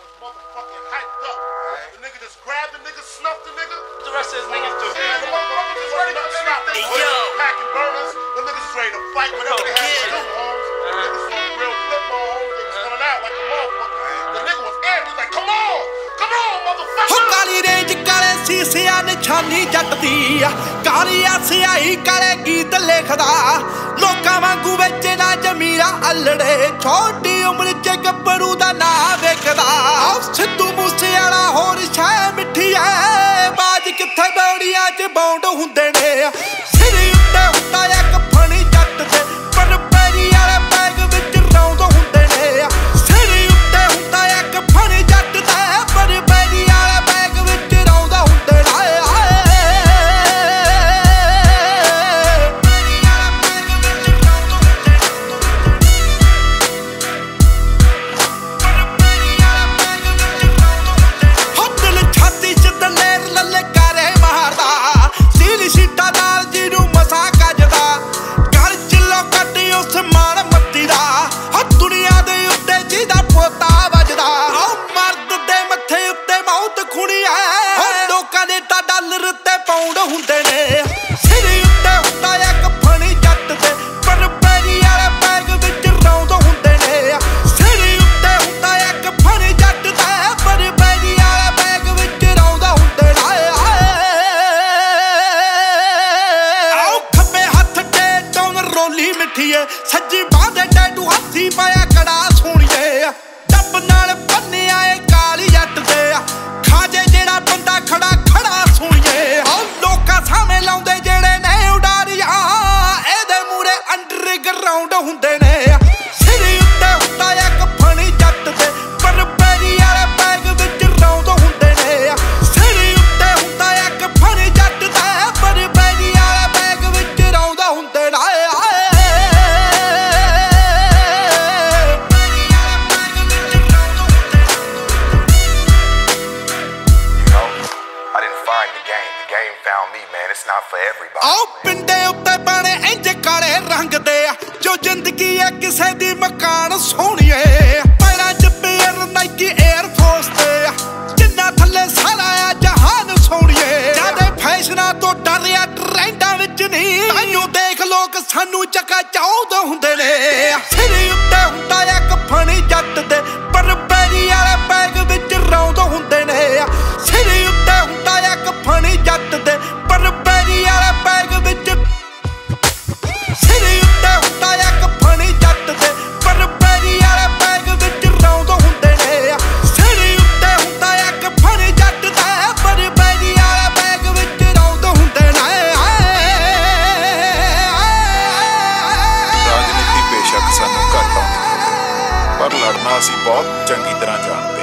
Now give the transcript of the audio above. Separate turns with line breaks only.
was motherfucking hyped up. The nigga just grabbed the nigga, snuffed the nigga.
The rest of his niggas do?
Yeah, the just ready to
yo.
Packing burners. The niggas is ready to fight whatever they have to do. The niggas on real flip, whole They was coming out like a motherfucker. The nigga was angry. Was like, come on. Come on, motherfucker.
ਕਾਲੀ range ਕਾਲੇ ਸੀਸਿਆਂ ਜੱਟਦੀ ਆ ਕਾਲੀ ਆਸਿਆਈ ਕਾਲੇ ਗੀਤ ਲਿਖਦਾ ਲੋਕਾਂ ਵਾਂਗੂ ਵਿੱਚ ਜਮੀਰਾ ਅਲੜੇ, ਛੋਟੀ ਉਮਰ ਚ ਗੱਭਰੂ ਦਾ ਨਾਂ ਵੇਖਦਾ। ਸਿੱਧੂ ਮੂਸੇ ਵਾਲਾ ਹੋਰ ਸ਼ੈ ਮਿੱਠੀ ਐ। ਬਾਜ ਕਿੱਥੇ ਬੌੜੀਆਂ ਚ ਬੌਂਡ ਹੁੰਦੇ ਨੇ।
arrundei find the game. The game found me, man. It's not for everybody.
ਆਓ ਪਿੰਡੇ ਉੱਤੇ ਬਾਣੇ ਇੰਜ ਕਾਲੇ ਰੰਗ ਦੇ ਆ ਜੋ ਜ਼ਿੰਦਗੀ ਐ ਕਿਸੇ ਦੀ ਮਕਾਨ ਸੋਹਣੀਏ ਪੈਰਾਂ 'ਚ ਪੇਅਰ ਨਾਈਕੀ 에ਅਰ ਫੋਰਸ ਤੇ ਜਿੰਨਾ ਥੱਲੇ ਸਾਰਾ ਆ ਜਹਾਨ ਸੋਹਣੀਏ ਜਿਆਦੇ ਫੈਸ਼ਨਾਂ ਤੋਂ ਡਰਿਆ ਟ੍ਰੈਂਡਾਂ ਵਿੱਚ ਨਹੀਂ ਤਾਈਓ ਦੇਖ ਲੋਕ ਸਾਨੂੰ ਚੱਕਾ ਚਾਹੁੰਦੇ ਹੁੰਦੇ ਨੇ ਸਿਰ ਉੱਤੇ ਪਰ
ਲੜਨਾ ਅਸੀਂ ਬਹੁਤ ਚੰਗੀ ਤਰ੍ਹਾਂ ਜਾਣਦੇ